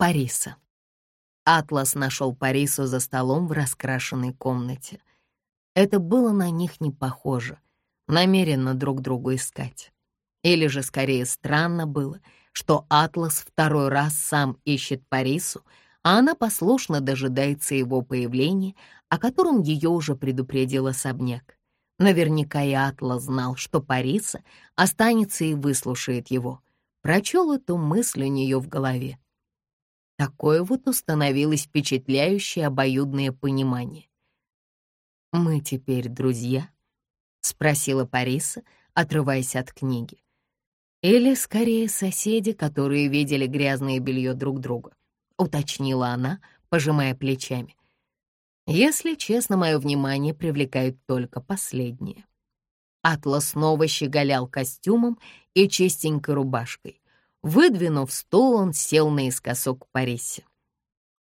Париса. Атлас нашел Парису за столом в раскрашенной комнате. Это было на них не похоже, намеренно друг другу искать. Или же скорее странно было, что Атлас второй раз сам ищет Парису, а она послушно дожидается его появления, о котором ее уже предупредил особняк. Наверняка и Атлас знал, что Париса останется и выслушает его. Прочел эту мысль у нее в голове. Такое вот установилось впечатляющее обоюдное понимание. «Мы теперь друзья?» — спросила Париса, отрываясь от книги. «Или, скорее, соседи, которые видели грязное белье друг друга», — уточнила она, пожимая плечами. Если честно, мое внимание привлекает только последнее. Атлас снова щеголял костюмом и чистенькой рубашкой. Выдвинув стул, он сел наискосок к Парисе.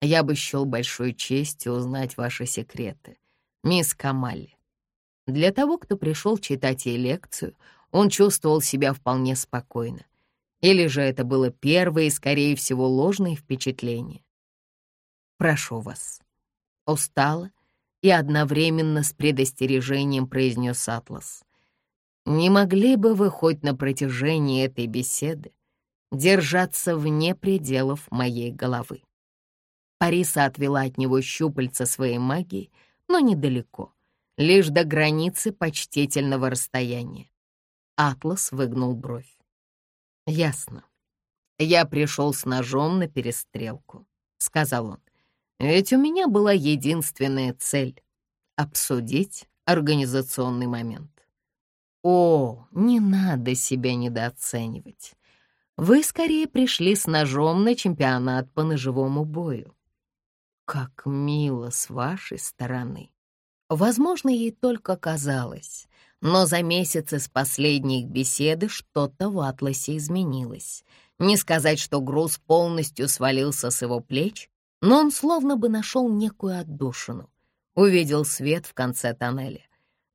«Я бы счел большой честью узнать ваши секреты, мисс Камалли». Для того, кто пришел читать ей лекцию, он чувствовал себя вполне спокойно. Или же это было первое и, скорее всего, ложное впечатление. «Прошу вас», устало и одновременно с предостережением произнес Атлас. «Не могли бы вы хоть на протяжении этой беседы держаться вне пределов моей головы?» Париса отвела от него щупальца своей магии, но недалеко, лишь до границы почтительного расстояния. Атлас выгнул бровь. «Ясно. Я пришел с ножом на перестрелку», — сказал он. Ведь у меня была единственная цель — обсудить организационный момент. О, не надо себя недооценивать. Вы скорее пришли с ножом на чемпионат по ножевому бою. Как мило с вашей стороны. Возможно, ей только казалось, но за месяцы с последней их беседы что-то в Атласе изменилось. Не сказать, что груз полностью свалился с его плеч, но он словно бы нашел некую отдушину. Увидел свет в конце тоннеля.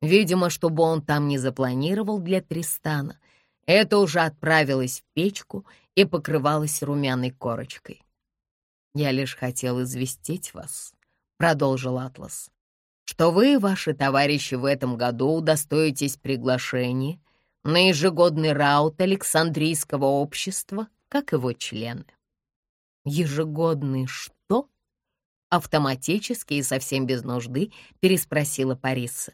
Видимо, чтобы он там не запланировал для Тристана, это уже отправилось в печку и покрывалось румяной корочкой. «Я лишь хотел известить вас», — продолжил Атлас, «что вы и ваши товарищи в этом году удостоитесь приглашения на ежегодный раут Александрийского общества, как его члены». «Ежегодный что?» Автоматически и совсем без нужды переспросила Париса.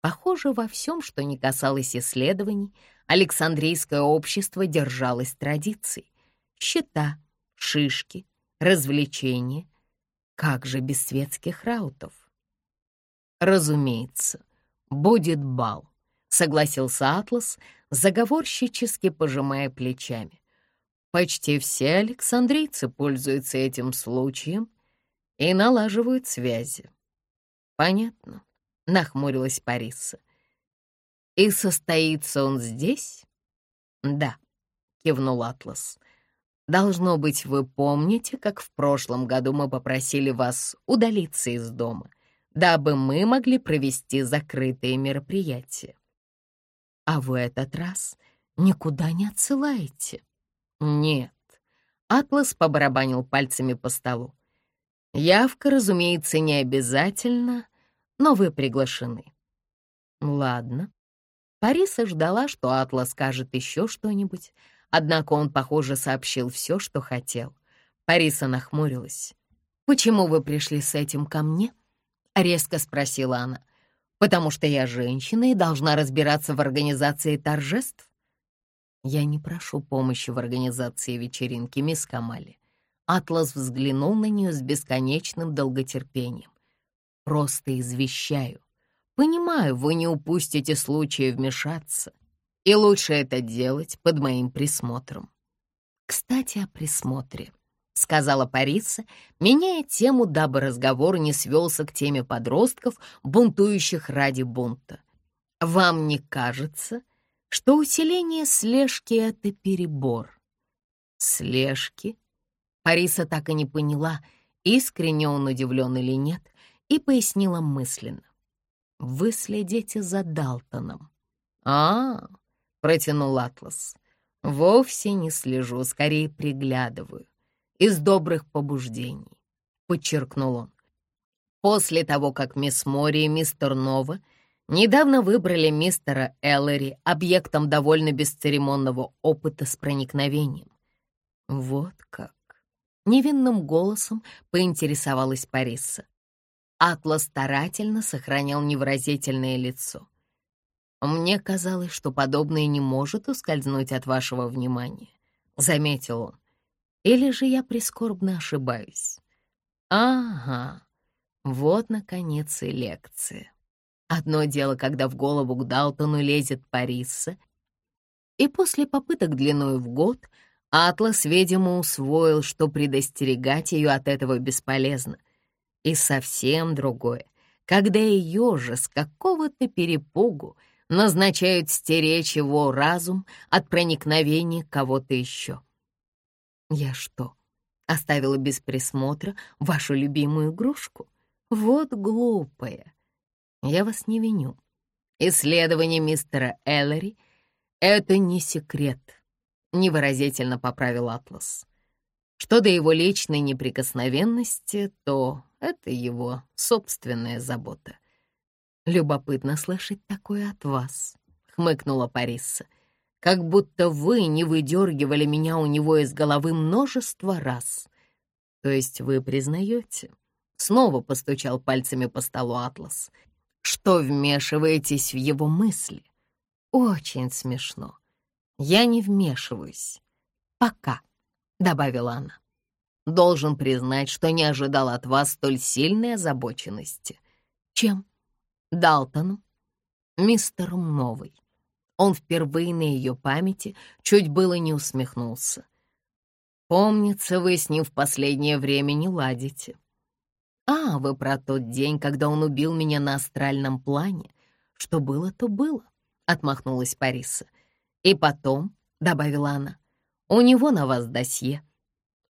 Похоже, во всем, что не касалось исследований, Александрийское общество держалось традиций. Счета, шишки, развлечения. Как же без светских раутов? Разумеется, будет бал, согласился Атлас, заговорщически пожимая плечами. Почти все александрийцы пользуются этим случаем и налаживают связи. Понятно, нахмурилась Париса. И состоится он здесь? Да, кивнул Атлас. Должно быть, вы помните, как в прошлом году мы попросили вас удалиться из дома, дабы мы могли провести закрытые мероприятия. А в этот раз никуда не отсылаете? Нет. Атлас побарабанил пальцами по столу. Явка, разумеется, не обязательно, но вы приглашены. Ладно. Париса ждала, что Атлас скажет еще что-нибудь, однако он, похоже, сообщил все, что хотел. Париса нахмурилась. «Почему вы пришли с этим ко мне?» — резко спросила она. «Потому что я женщина и должна разбираться в организации торжеств?» «Я не прошу помощи в организации вечеринки, мисс Камали. Атлас взглянул на нее с бесконечным долготерпением. «Просто извещаю. Понимаю, вы не упустите случая вмешаться, и лучше это делать под моим присмотром». «Кстати, о присмотре», — сказала Париса, меняя тему, дабы разговор не свелся к теме подростков, бунтующих ради бунта. «Вам не кажется, что усиление слежки — это перебор?» «Слежки?» Париса так и не поняла, искренне он удивлен или нет, и пояснила мысленно. «Вы следите за Далтоном». «А, — протянул Атлас, — вовсе не слежу, скорее приглядываю. из добрых побуждений», — подчеркнул он. После того, как мисс Мори и мистер Нова недавно выбрали мистера Эллери объектом довольно бесцеремонного опыта с проникновением. Вот как. Невинным голосом поинтересовалась Париса. Атлас старательно сохранял невыразительное лицо. «Мне казалось, что подобное не может ускользнуть от вашего внимания», — заметил он. «Или же я прискорбно ошибаюсь?» «Ага, вот, наконец, и лекция. Одно дело, когда в голову к Далтону лезет Париса, и после попыток длиной в год Атлас, видимо, усвоил, что предостерегать ее от этого бесполезно. И совсем другое, когда ее же с какого-то перепугу — назначают стеречь его разум от проникновения кого-то еще. Я что, оставила без присмотра вашу любимую игрушку? Вот глупая. Я вас не виню. Исследование мистера Эллери — это не секрет, невыразительно поправил Атлас. Что до его личной неприкосновенности, то это его собственная забота. «Любопытно слышать такое от вас», — хмыкнула Парисса. «Как будто вы не выдергивали меня у него из головы множество раз. То есть вы признаете?» Снова постучал пальцами по столу Атлас. «Что вмешиваетесь в его мысли?» «Очень смешно. Я не вмешиваюсь. Пока», — добавила она. «Должен признать, что не ожидал от вас столь сильной озабоченности». «Чем?» Далтону, мистером Новый. Он впервые на ее памяти чуть было не усмехнулся. «Помнится, вы с ним в последнее время не ладите». «А, вы про тот день, когда он убил меня на астральном плане. Что было, то было», — отмахнулась Париса. «И потом», — добавила она, — «у него на вас досье».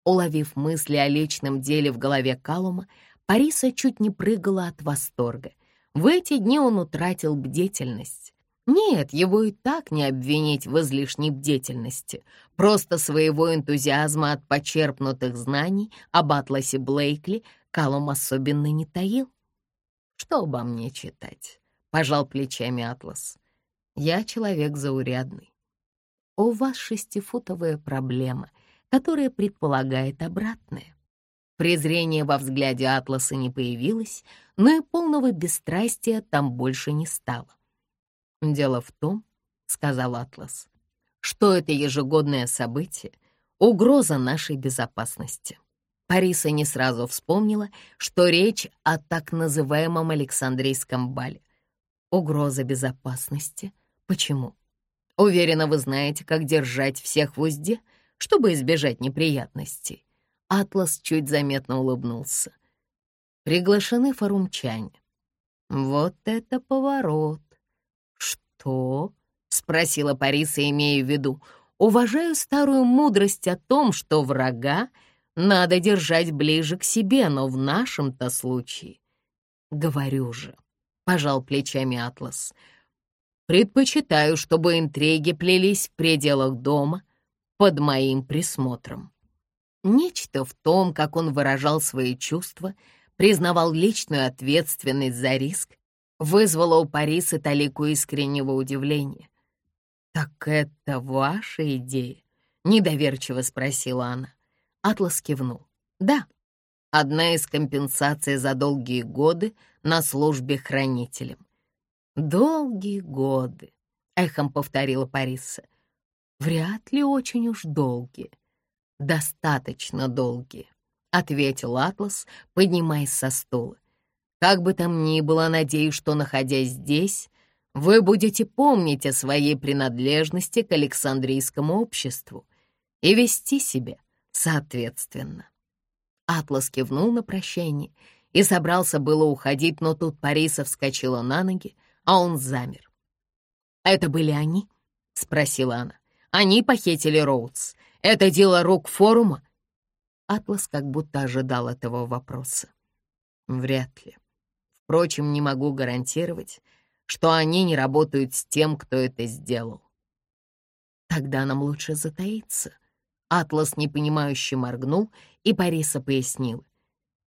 Уловив мысли о личном деле в голове Калума, Париса чуть не прыгала от восторга. В эти дни он утратил бдительность. Нет, его и так не обвинить в излишней бдительности. Просто своего энтузиазма от почерпнутых знаний об Атласе Блейкли Калум особенно не таил. «Что обо мне читать?» — пожал плечами Атлас. «Я человек заурядный. У вас шестифутовая проблема, которая предполагает обратное. Презрение во взгляде Атласа не появилось, но и полного бесстрастия там больше не стало. «Дело в том, — сказал Атлас, — что это ежегодное событие — угроза нашей безопасности». Париса не сразу вспомнила, что речь о так называемом Александрийском бале. Угроза безопасности? Почему? Уверена, вы знаете, как держать всех в узде, чтобы избежать неприятностей. Атлас чуть заметно улыбнулся. Приглашены форумчане. Вот это поворот. Что? Спросила Париса, имея в виду. Уважаю старую мудрость о том, что врага надо держать ближе к себе, но в нашем-то случае... Говорю же, пожал плечами Атлас. Предпочитаю, чтобы интриги плелись в пределах дома под моим присмотром. Нечто в том, как он выражал свои чувства, признавал личную ответственность за риск, вызвало у Парисы талику искреннего удивления. «Так это ваша идея?» — недоверчиво спросила она. Атлас кивнул. «Да, одна из компенсаций за долгие годы на службе хранителем». «Долгие годы», — эхом повторила Париса. «Вряд ли очень уж долгие» достаточно долгие», — ответил Атлас, поднимаясь со стула. «Как бы там ни было, надеюсь, что, находясь здесь, вы будете помнить о своей принадлежности к Александрийскому обществу и вести себя соответственно». Атлас кивнул на прощание и собрался было уходить, но тут Париса вскочила на ноги, а он замер. «Это были они?» — спросила она. «Они похитили Роудс. Это дело рук форума?» Атлас как будто ожидал этого вопроса. Вряд ли. Впрочем, не могу гарантировать, что они не работают с тем, кто это сделал. Тогда нам лучше затаиться. Атлас непонимающе моргнул, и Париса пояснил.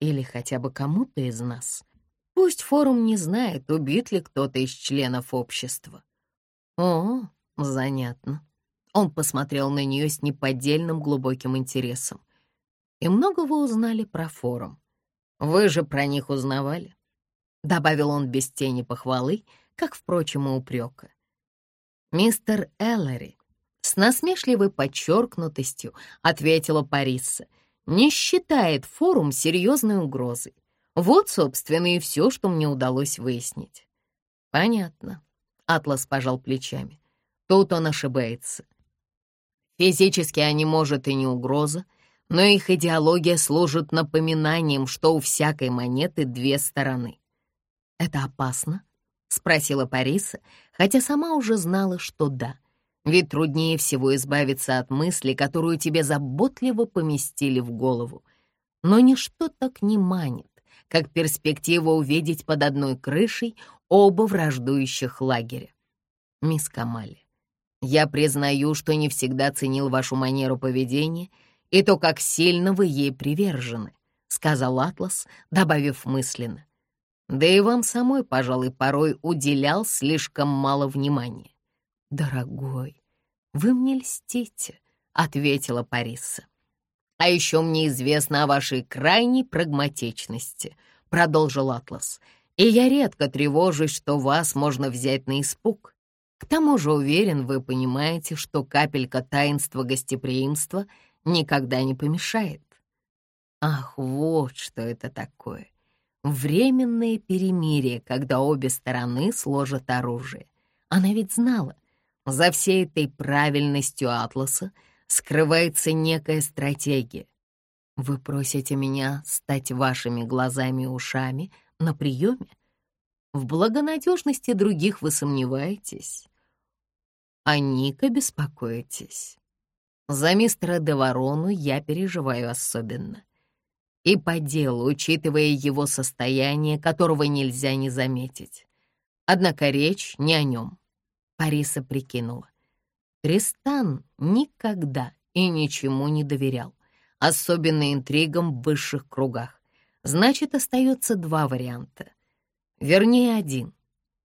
Или хотя бы кому-то из нас. Пусть форум не знает, убит ли кто-то из членов общества. О, занятно. Он посмотрел на нее с неподдельным глубоким интересом. И много вы узнали про форум? Вы же про них узнавали? Добавил он без тени похвалы, как, впрочем, и упрека. Мистер Эллари с насмешливой подчеркнутостью ответила Париса, не считает форум серьезной угрозой. Вот, собственно, и все, что мне удалось выяснить. Понятно. Атлас пожал плечами. Тут он ошибается. Физически они, может, и не угроза, но их идеология служит напоминанием, что у всякой монеты две стороны. «Это опасно?» — спросила Париса, хотя сама уже знала, что да. Ведь труднее всего избавиться от мысли, которую тебе заботливо поместили в голову. Но ничто так не манит, как перспектива увидеть под одной крышей оба враждующих лагеря. Мисс Камали, я признаю, что не всегда ценил вашу манеру поведения и то, как сильно вы ей привержены, сказал Атлас, добавив мысленно. Да и вам самой, пожалуй, порой уделял слишком мало внимания. «Дорогой, вы мне льстите», — ответила Париса. «А еще мне известно о вашей крайней прагматичности», — продолжил Атлас. «И я редко тревожусь, что вас можно взять на испуг. К тому же уверен, вы понимаете, что капелька таинства гостеприимства никогда не помешает. Ах, вот что это такое. Временное перемирие, когда обе стороны сложат оружие. Она ведь знала, за всей этой правильностью Атласа скрывается некая стратегия. Вы просите меня стать вашими глазами и ушами на приеме? В благонадежности других вы сомневаетесь. А Ника беспокоитесь. За мистера Деварону я переживаю особенно. И по делу, учитывая его состояние, которого нельзя не заметить. Однако речь не о нем. Париса прикинула. Тристан никогда и ничему не доверял, особенно интригам в высших кругах. Значит, остается два варианта. Вернее, один.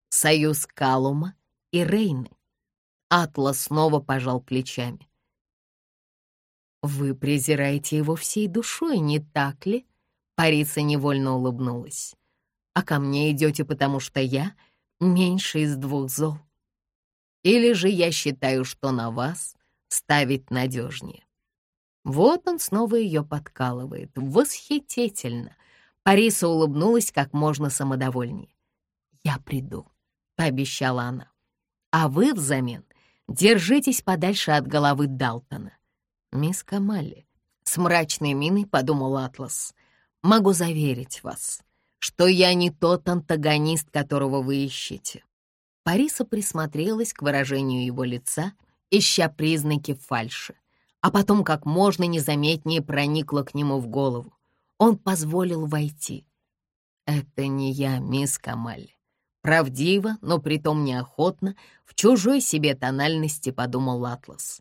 Союз Калума и Рейны. Атлас снова пожал плечами. «Вы презираете его всей душой, не так ли?» Париса невольно улыбнулась. «А ко мне идете, потому что я меньше из двух зол. Или же я считаю, что на вас ставить надежнее?» Вот он снова ее подкалывает. Восхитительно! Париса улыбнулась как можно самодовольнее. «Я приду», — пообещала она. «А вы взамен Держитесь подальше от головы Далтона. Мисс Камалли, с мрачной миной подумал Атлас, могу заверить вас, что я не тот антагонист, которого вы ищете. Париса присмотрелась к выражению его лица, ища признаки фальши, а потом как можно незаметнее проникла к нему в голову. Он позволил войти. «Это не я, мисс Камалли. Правдиво, но притом неохотно, в чужой себе тональности подумал Атлас.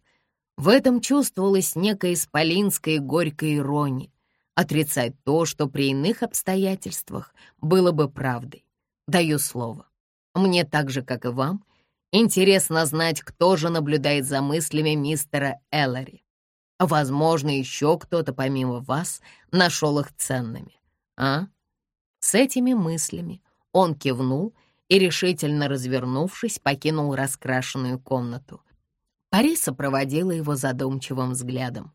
В этом чувствовалась некая исполинская горькая ирония. Отрицать то, что при иных обстоятельствах было бы правдой. Даю слово. Мне так же, как и вам, интересно знать, кто же наблюдает за мыслями мистера Эллари. Возможно, еще кто-то помимо вас нашел их ценными. А? С этими мыслями он кивнул и, решительно развернувшись, покинул раскрашенную комнату. Париса проводила его задумчивым взглядом.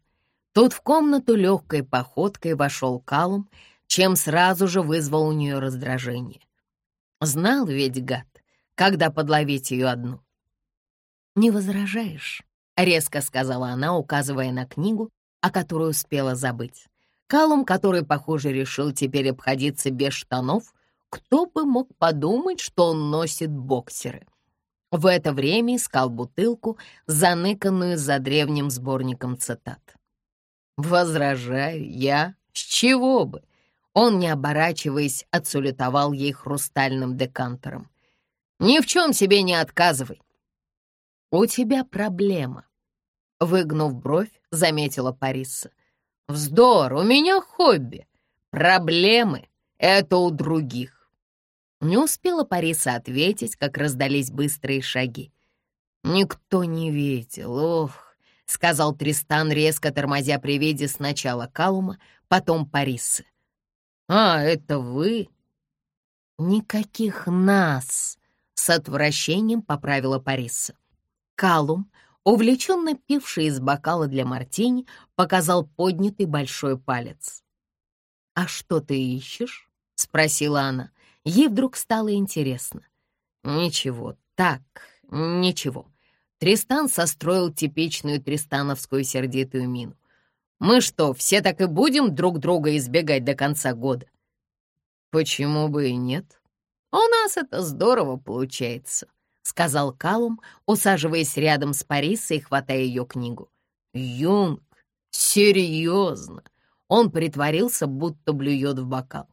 Тут в комнату легкой походкой вошел Калум, чем сразу же вызвал у нее раздражение. Знал ведь гад, когда подловить ее одну. «Не возражаешь?» — резко сказала она, указывая на книгу, о которой успела забыть. Калум, который, похоже, решил теперь обходиться без штанов, кто бы мог подумать, что он носит боксеры? В это время искал бутылку, заныканную за древним сборником цитат. «Возражаю я, с чего бы?» Он, не оборачиваясь, отсулетовал ей хрустальным декантером. «Ни в чем себе не отказывай!» «У тебя проблема!» Выгнув бровь, — заметила Париса. «Вздор, у меня хобби. Проблемы — это у других». Не успела Париса ответить, как раздались быстрые шаги. «Никто не видел, ох», — сказал Тристан, резко тормозя при виде сначала Калума, потом Парисы. «А, это вы?» «Никаких нас!» — с отвращением поправила Париса. Калум, увлеченно пивший из бокала для мартини, показал поднятый большой палец. «А что ты ищешь?» — спросила она. Ей вдруг стало интересно. «Ничего, так, ничего». Тристан состроил типичную тристановскую сердитую мину. «Мы что, все так и будем друг друга избегать до конца года?» «Почему бы и нет? У нас это здорово получается», — сказал Калум, усаживаясь рядом с Парисой и хватая ее книгу. «Юнг, серьезно!» Он притворился, будто блюет в бокал.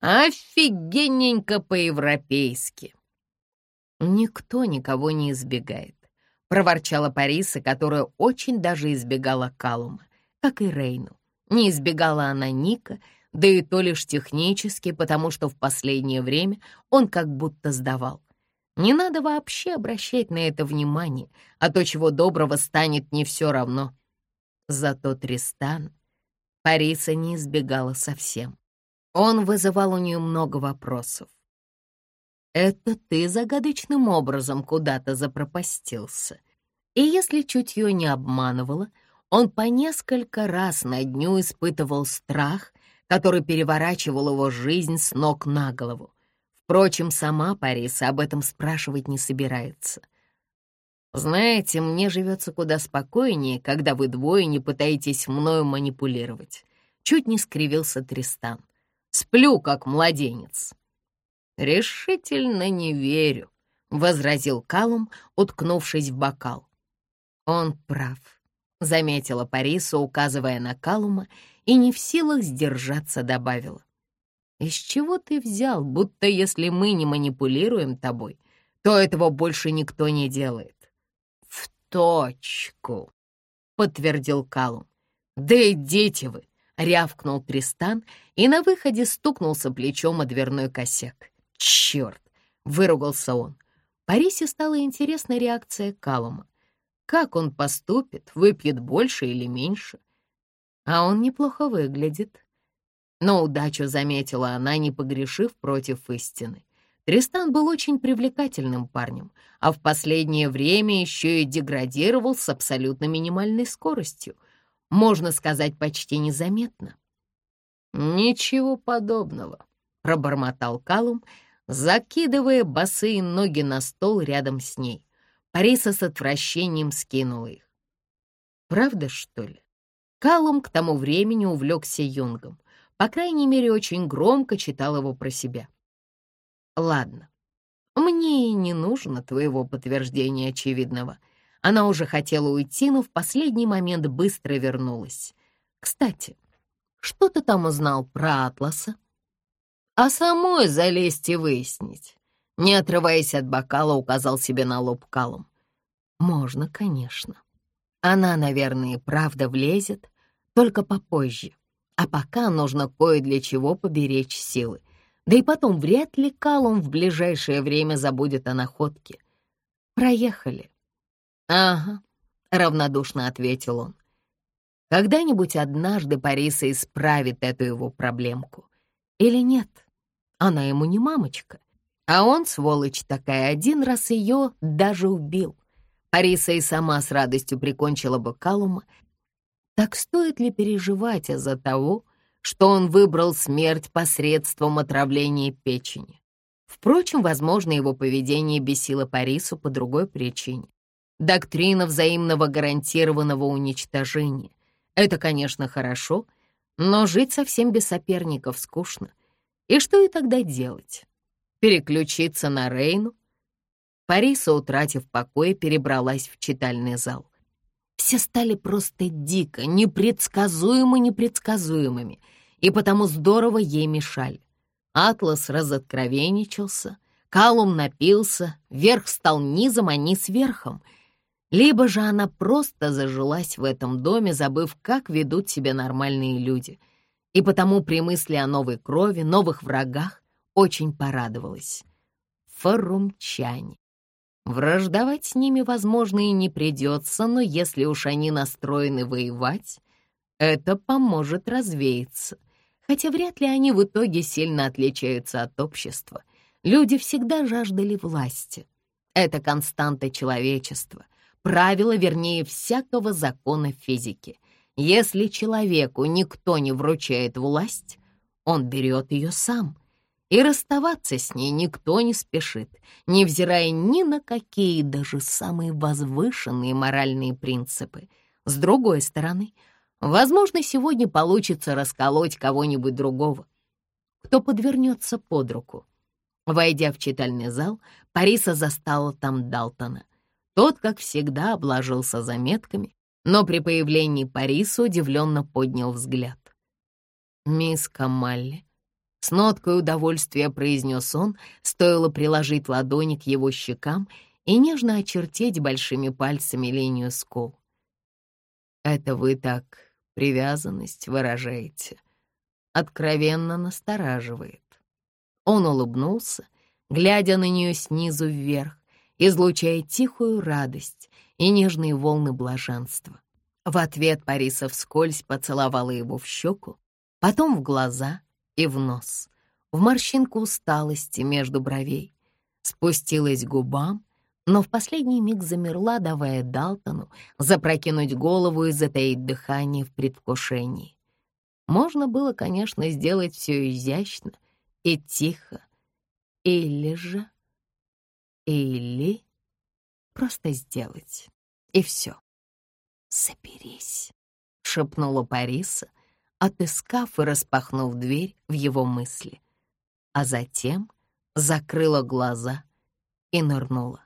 «Офигенненько по-европейски!» «Никто никого не избегает», — проворчала Париса, которая очень даже избегала Калума, как и Рейну. Не избегала она Ника — да и то лишь технически, потому что в последнее время он как будто сдавал. Не надо вообще обращать на это внимание, а то, чего доброго, станет не все равно. Зато Тристан Париса не избегала совсем. Он вызывал у нее много вопросов. «Это ты загадочным образом куда-то запропастился». И если чутье не обманывало, он по несколько раз на дню испытывал страх который переворачивал его жизнь с ног на голову. Впрочем, сама Париса об этом спрашивать не собирается. «Знаете, мне живется куда спокойнее, когда вы двое не пытаетесь мною манипулировать». Чуть не скривился Тристан. «Сплю, как младенец». «Решительно не верю», — возразил Калум, уткнувшись в бокал. «Он прав», — заметила Париса, указывая на Калума и не в силах сдержаться добавила. «Из чего ты взял, будто если мы не манипулируем тобой, то этого больше никто не делает?» «В точку», — подтвердил Калум. «Да идите вы!» — рявкнул Тристан и на выходе стукнулся плечом о дверной косяк. «Черт!» — выругался он. Парисе стала интересна реакция Калума. Как он поступит, выпьет больше или меньше? А он неплохо выглядит. Но удачу заметила она, не погрешив против истины. Тристан был очень привлекательным парнем, а в последнее время еще и деградировал с абсолютно минимальной скоростью. Можно сказать, почти незаметно. «Ничего подобного», — пробормотал Калум, закидывая босые ноги на стол рядом с ней. Париса с отвращением скинула их. «Правда, что ли?» Калум к тому времени увлекся Юнгом. По крайней мере, очень громко читал его про себя. «Ладно, мне не нужно твоего подтверждения очевидного». Она уже хотела уйти, но в последний момент быстро вернулась. «Кстати, что ты там узнал про Атласа?» «А самой залезть и выяснить». Не отрываясь от бокала, указал себе на лоб Калум. «Можно, конечно». Она, наверное, правда влезет, только попозже. А пока нужно кое для чего поберечь силы. Да и потом, вряд ли Калум в ближайшее время забудет о находке. Проехали. «Ага», — равнодушно ответил он. «Когда-нибудь однажды Париса исправит эту его проблемку. Или нет? Она ему не мамочка. А он, сволочь такая, один раз ее даже убил. Ариса и сама с радостью прикончила бы Калума. Так стоит ли переживать из-за того, что он выбрал смерть посредством отравления печени? Впрочем, возможно, его поведение бесило Парису по другой причине. Доктрина взаимного гарантированного уничтожения. Это, конечно, хорошо, но жить совсем без соперников скучно. И что и тогда делать? Переключиться на Рейну — Париса, утратив покой, перебралась в читальный зал. Все стали просто дико, непредсказуемо непредсказуемыми, и потому здорово ей мешали. Атлас разоткровенничался, Калум напился, верх стал низом, а низ верхом. Либо же она просто зажилась в этом доме, забыв, как ведут себя нормальные люди, и потому при мысли о новой крови, новых врагах очень порадовалась. Форумчане. Враждовать с ними, возможно, и не придется, но если уж они настроены воевать, это поможет развеяться. Хотя вряд ли они в итоге сильно отличаются от общества. Люди всегда жаждали власти. Это константа человечества, правило, вернее, всякого закона физики. Если человеку никто не вручает власть, он берет ее сам — и расставаться с ней никто не спешит, невзирая ни на какие даже самые возвышенные моральные принципы. С другой стороны, возможно, сегодня получится расколоть кого-нибудь другого, кто подвернется под руку. Войдя в читальный зал, Париса застала там Далтона. Тот, как всегда, обложился заметками, но при появлении Париса удивленно поднял взгляд. «Мисс Камалли, с ноткой удовольствия произнес он, стоило приложить ладони к его щекам и нежно очертить большими пальцами линию скул. «Это вы так привязанность выражаете. Откровенно настораживает». Он улыбнулся, глядя на нее снизу вверх, излучая тихую радость и нежные волны блаженства. В ответ Париса вскользь поцеловала его в щеку, потом в глаза — и в нос, в морщинку усталости между бровей, спустилась к губам, но в последний миг замерла, давая Далтону запрокинуть голову и затаить дыхание в предвкушении. Можно было, конечно, сделать все изящно и тихо, или же... Или просто сделать, и все. «Соберись», — шепнула Париса, отыскав и распахнув дверь в его мысли, а затем закрыла глаза и нырнула.